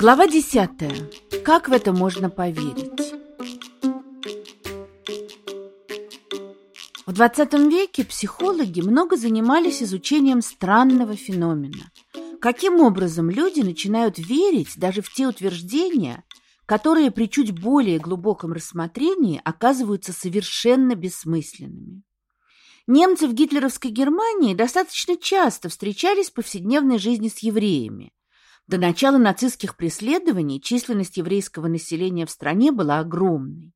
Глава десятая. Как в это можно поверить? В XX веке психологи много занимались изучением странного феномена. Каким образом люди начинают верить даже в те утверждения, которые при чуть более глубоком рассмотрении оказываются совершенно бессмысленными. Немцы в гитлеровской Германии достаточно часто встречались в повседневной жизни с евреями. До начала нацистских преследований численность еврейского населения в стране была огромной.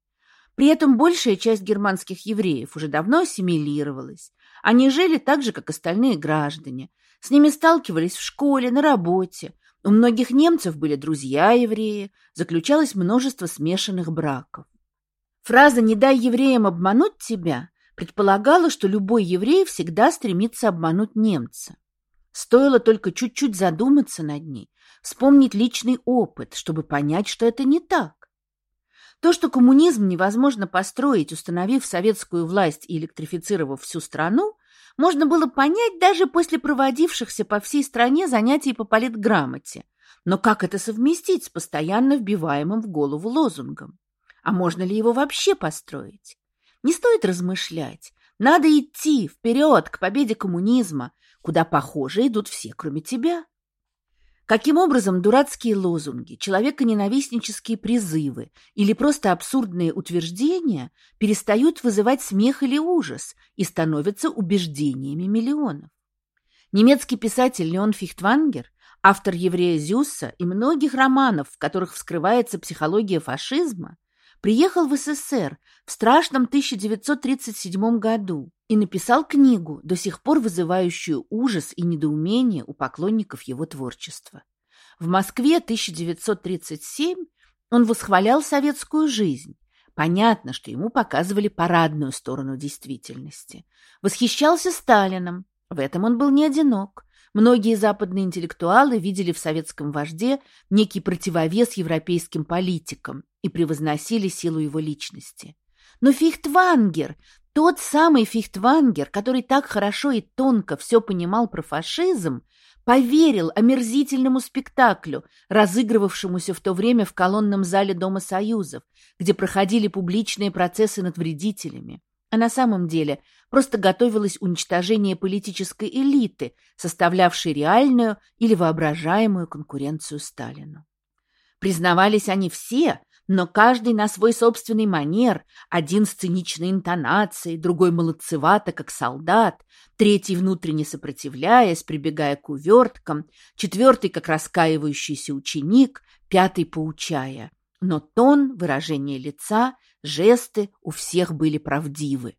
При этом большая часть германских евреев уже давно ассимилировалась. Они жили так же, как остальные граждане. С ними сталкивались в школе, на работе. У многих немцев были друзья-евреи, заключалось множество смешанных браков. Фраза «не дай евреям обмануть тебя» предполагала, что любой еврей всегда стремится обмануть немца. Стоило только чуть-чуть задуматься над ней, вспомнить личный опыт, чтобы понять, что это не так. То, что коммунизм невозможно построить, установив советскую власть и электрифицировав всю страну, можно было понять даже после проводившихся по всей стране занятий по политграмоте. Но как это совместить с постоянно вбиваемым в голову лозунгом? А можно ли его вообще построить? Не стоит размышлять. Надо идти вперед к победе коммунизма, куда, похоже, идут все, кроме тебя. Каким образом дурацкие лозунги, человеконенавистнические призывы или просто абсурдные утверждения перестают вызывать смех или ужас и становятся убеждениями миллионов? Немецкий писатель Леон Фихтвангер, автор «Еврея Зюсса» и многих романов, в которых вскрывается психология фашизма, приехал в СССР в страшном 1937 году и написал книгу, до сих пор вызывающую ужас и недоумение у поклонников его творчества. В Москве 1937 он восхвалял советскую жизнь. Понятно, что ему показывали парадную сторону действительности. Восхищался Сталином. В этом он был не одинок. Многие западные интеллектуалы видели в советском вожде некий противовес европейским политикам и превозносили силу его личности. Но Фихтвангер, тот самый Фихтвангер, который так хорошо и тонко все понимал про фашизм, поверил омерзительному спектаклю, разыгрывавшемуся в то время в колонном зале Дома Союзов, где проходили публичные процессы над вредителями. А на самом деле просто готовилось уничтожение политической элиты, составлявшей реальную или воображаемую конкуренцию Сталину. Признавались они все, но каждый на свой собственный манер, один с циничной интонацией, другой молодцевато, как солдат, третий внутренне сопротивляясь, прибегая к уверткам, четвертый как раскаивающийся ученик, пятый поучая. Но тон, выражение лица, жесты у всех были правдивы.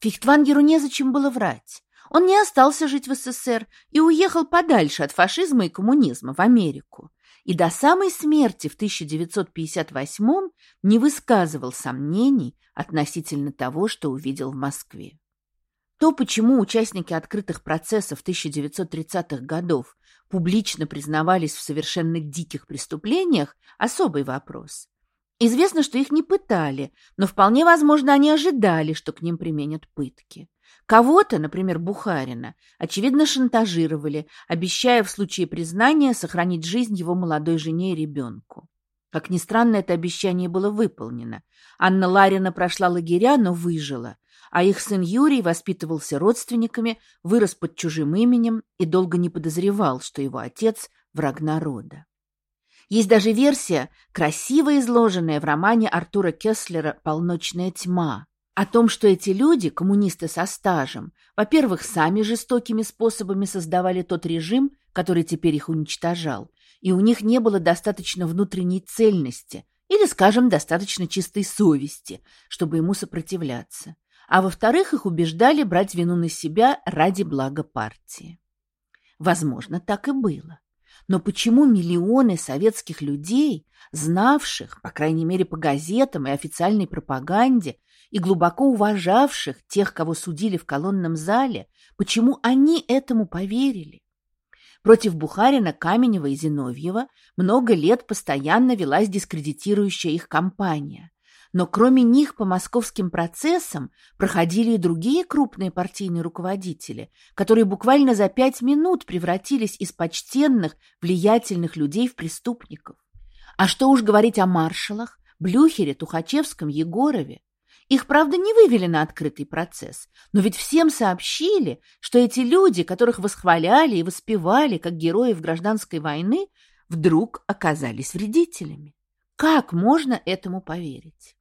Фихтвангеру незачем было врать. Он не остался жить в СССР и уехал подальше от фашизма и коммунизма в Америку и до самой смерти в 1958 не высказывал сомнений относительно того, что увидел в Москве. То, почему участники открытых процессов 1930-х годов публично признавались в совершенно диких преступлениях – особый вопрос. Известно, что их не пытали, но вполне возможно, они ожидали, что к ним применят пытки. Кого-то, например, Бухарина, очевидно шантажировали, обещая в случае признания сохранить жизнь его молодой жене и ребенку. Как ни странно, это обещание было выполнено. Анна Ларина прошла лагеря, но выжила, а их сын Юрий воспитывался родственниками, вырос под чужим именем и долго не подозревал, что его отец – враг народа. Есть даже версия, красиво изложенная в романе Артура Кеслера «Полночная тьма», о том, что эти люди, коммунисты со стажем, во-первых, сами жестокими способами создавали тот режим, который теперь их уничтожал, и у них не было достаточно внутренней цельности или, скажем, достаточно чистой совести, чтобы ему сопротивляться. А во-вторых, их убеждали брать вину на себя ради блага партии. Возможно, так и было. Но почему миллионы советских людей, знавших, по крайней мере по газетам и официальной пропаганде, и глубоко уважавших тех, кого судили в колонном зале, почему они этому поверили? Против Бухарина, Каменева и Зиновьева много лет постоянно велась дискредитирующая их кампания. Но кроме них по московским процессам проходили и другие крупные партийные руководители, которые буквально за пять минут превратились из почтенных, влиятельных людей в преступников. А что уж говорить о маршалах, Блюхере, Тухачевском, Егорове. Их, правда, не вывели на открытый процесс, но ведь всем сообщили, что эти люди, которых восхваляли и воспевали как героев гражданской войны, вдруг оказались вредителями. Как можно этому поверить?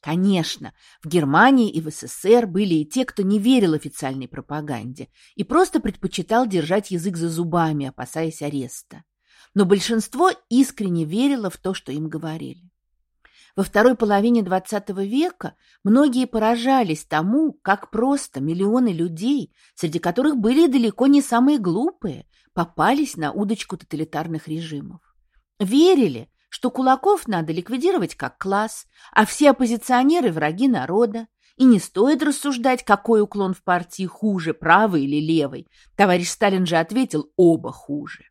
Конечно, в Германии и в СССР были и те, кто не верил официальной пропаганде и просто предпочитал держать язык за зубами, опасаясь ареста. Но большинство искренне верило в то, что им говорили. Во второй половине XX века многие поражались тому, как просто миллионы людей, среди которых были далеко не самые глупые, попались на удочку тоталитарных режимов. Верили, что кулаков надо ликвидировать как класс, а все оппозиционеры – враги народа, и не стоит рассуждать, какой уклон в партии хуже, правый или левый. Товарищ Сталин же ответил – оба хуже.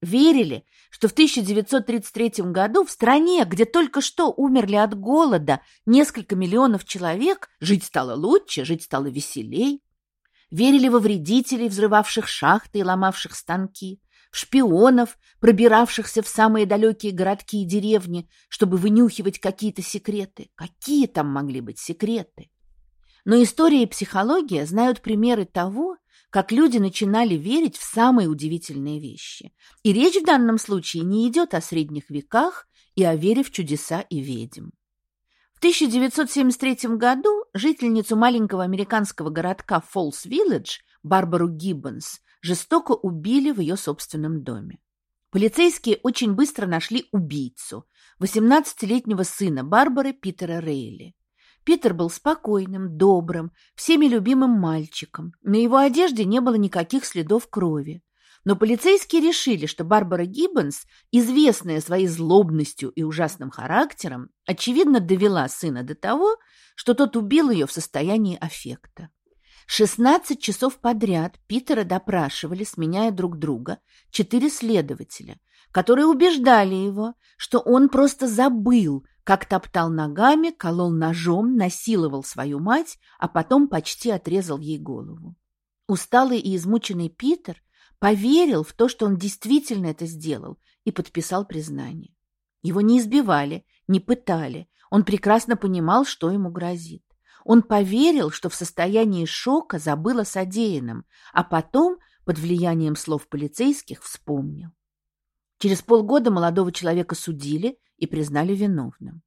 Верили, что в 1933 году в стране, где только что умерли от голода несколько миллионов человек, жить стало лучше, жить стало веселей. Верили во вредителей, взрывавших шахты и ломавших станки, шпионов, пробиравшихся в самые далекие городки и деревни, чтобы вынюхивать какие-то секреты. Какие там могли быть секреты? Но история и психология знают примеры того, как люди начинали верить в самые удивительные вещи. И речь в данном случае не идет о средних веках и о вере в чудеса и ведьм. В 1973 году жительницу маленького американского городка Фоллс-Виллидж Барбару Гиббонс жестоко убили в ее собственном доме. Полицейские очень быстро нашли убийцу, 18-летнего сына Барбары Питера Рейли. Питер был спокойным, добрым, всеми любимым мальчиком. На его одежде не было никаких следов крови. Но полицейские решили, что Барбара Гиббонс, известная своей злобностью и ужасным характером, очевидно довела сына до того, что тот убил ее в состоянии аффекта. 16 часов подряд Питера допрашивали, сменяя друг друга, четыре следователя, которые убеждали его, что он просто забыл, как топтал ногами, колол ножом, насиловал свою мать, а потом почти отрезал ей голову. Усталый и измученный Питер поверил в то, что он действительно это сделал, и подписал признание. Его не избивали, не пытали, он прекрасно понимал, что ему грозит. Он поверил, что в состоянии шока забыл о содеянном, а потом, под влиянием слов полицейских, вспомнил. Через полгода молодого человека судили и признали виновным.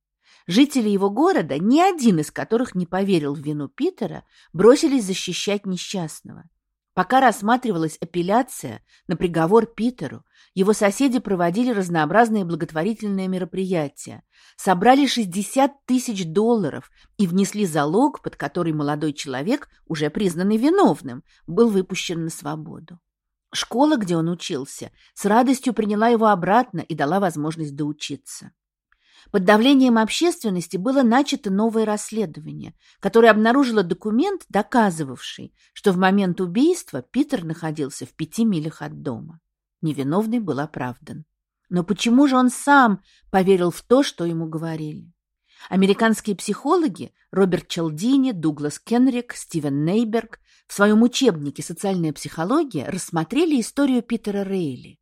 Жители его города, ни один из которых не поверил в вину Питера, бросились защищать несчастного. Пока рассматривалась апелляция на приговор Питеру, его соседи проводили разнообразные благотворительные мероприятия, собрали 60 тысяч долларов и внесли залог, под который молодой человек, уже признанный виновным, был выпущен на свободу. Школа, где он учился, с радостью приняла его обратно и дала возможность доучиться. Под давлением общественности было начато новое расследование, которое обнаружило документ, доказывавший, что в момент убийства Питер находился в пяти милях от дома. Невиновный был оправдан. Но почему же он сам поверил в то, что ему говорили? Американские психологи Роберт Челдини, Дуглас Кенрик, Стивен Нейберг в своем учебнике «Социальная психология» рассмотрели историю Питера Рейли.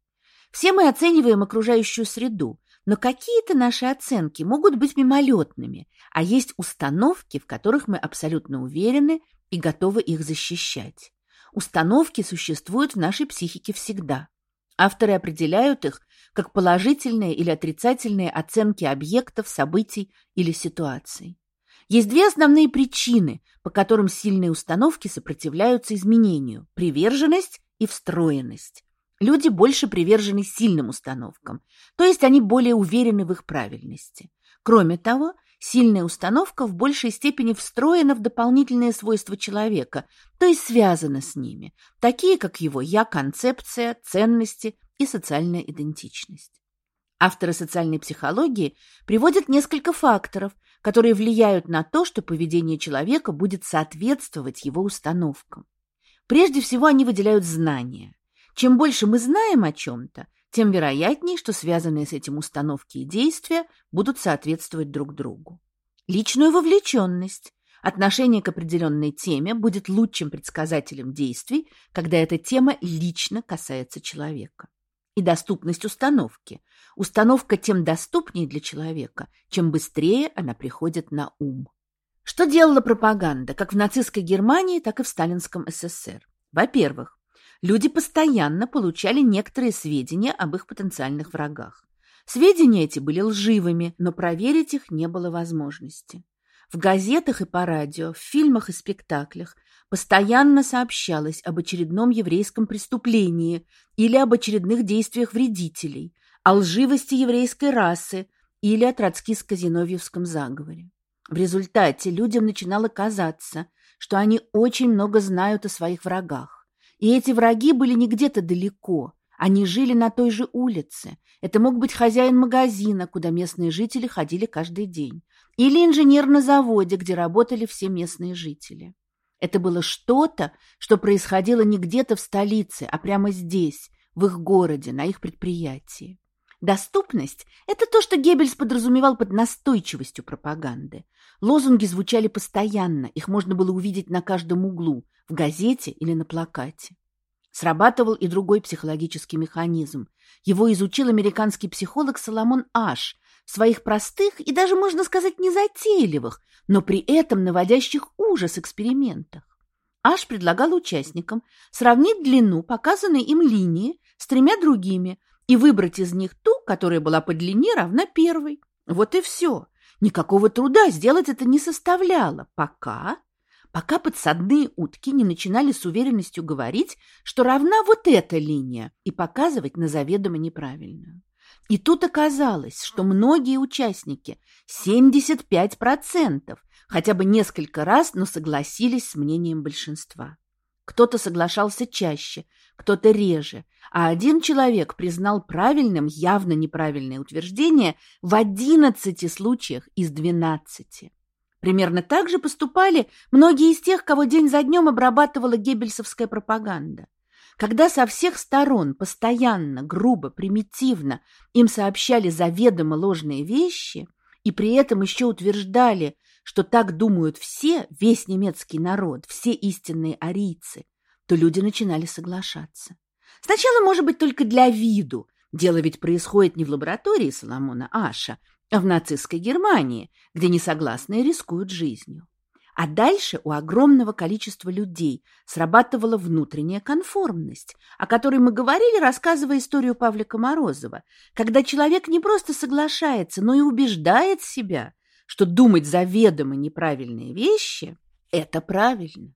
Все мы оцениваем окружающую среду, но какие-то наши оценки могут быть мимолетными, а есть установки, в которых мы абсолютно уверены и готовы их защищать. Установки существуют в нашей психике всегда. Авторы определяют их как положительные или отрицательные оценки объектов, событий или ситуаций. Есть две основные причины, по которым сильные установки сопротивляются изменению – приверженность и встроенность. Люди больше привержены сильным установкам, то есть они более уверены в их правильности. Кроме того, сильная установка в большей степени встроена в дополнительные свойства человека, то есть связана с ними, такие как его «я-концепция», ценности и социальная идентичность. Авторы социальной психологии приводят несколько факторов, которые влияют на то, что поведение человека будет соответствовать его установкам. Прежде всего они выделяют знания. Чем больше мы знаем о чем-то, тем вероятнее, что связанные с этим установки и действия будут соответствовать друг другу. Личную вовлеченность. Отношение к определенной теме будет лучшим предсказателем действий, когда эта тема лично касается человека. и доступность установки. Установка тем доступнее для человека, чем быстрее она приходит на ум. Что делала пропаганда, как в нацистской Германии, так и в сталинском СССР? Во-первых, люди постоянно получали некоторые сведения об их потенциальных врагах. Сведения эти были лживыми, но проверить их не было возможности. В газетах и по радио, в фильмах и спектаклях постоянно сообщалось об очередном еврейском преступлении или об очередных действиях вредителей, о лживости еврейской расы или о троцкистско-зиновьевском заговоре. В результате людям начинало казаться, что они очень много знают о своих врагах. И эти враги были не где-то далеко, они жили на той же улице. Это мог быть хозяин магазина, куда местные жители ходили каждый день, или инженер на заводе, где работали все местные жители. Это было что-то, что происходило не где-то в столице, а прямо здесь, в их городе, на их предприятии. Доступность – это то, что Геббельс подразумевал под настойчивостью пропаганды. Лозунги звучали постоянно, их можно было увидеть на каждом углу, в газете или на плакате. Срабатывал и другой психологический механизм. Его изучил американский психолог Соломон Аш в своих простых и даже, можно сказать, незатейливых, но при этом наводящих ужас экспериментах. Аш предлагал участникам сравнить длину показанной им линии с тремя другими и выбрать из них ту, которая была по длине равна первой. Вот и все. Никакого труда сделать это не составляло, пока пока подсадные утки не начинали с уверенностью говорить, что равна вот эта линия, и показывать на заведомо неправильную. И тут оказалось, что многие участники, 75%, хотя бы несколько раз, но согласились с мнением большинства. Кто-то соглашался чаще, кто-то реже, а один человек признал правильным явно неправильное утверждение в 11 случаях из 12. Примерно так же поступали многие из тех, кого день за днем обрабатывала геббельсовская пропаганда. Когда со всех сторон постоянно, грубо, примитивно им сообщали заведомо ложные вещи и при этом еще утверждали, что так думают все, весь немецкий народ, все истинные арийцы, то люди начинали соглашаться. Сначала, может быть, только для виду. Дело ведь происходит не в лаборатории Соломона Аша, в нацистской Германии, где несогласные рискуют жизнью. А дальше у огромного количества людей срабатывала внутренняя конформность, о которой мы говорили, рассказывая историю Павлика Морозова, когда человек не просто соглашается, но и убеждает себя, что думать заведомо неправильные вещи – это правильно.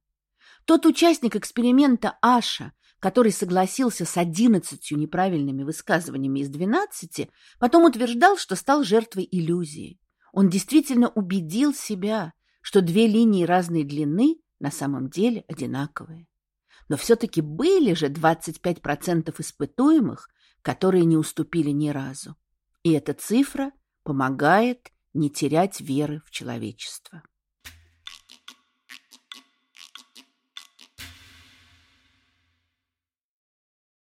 Тот участник эксперимента Аша, который согласился с одиннадцатью неправильными высказываниями из двенадцати, потом утверждал, что стал жертвой иллюзии. Он действительно убедил себя, что две линии разной длины на самом деле одинаковые. Но все-таки были же 25% испытуемых, которые не уступили ни разу. И эта цифра помогает не терять веры в человечество.